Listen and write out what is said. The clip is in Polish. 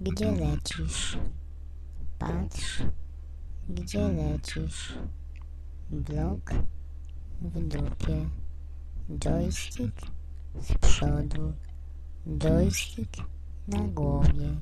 gdzie lecisz? Patrz, gdzie lecisz? Blok w dupie, joystick z przodu, joystick na głowie.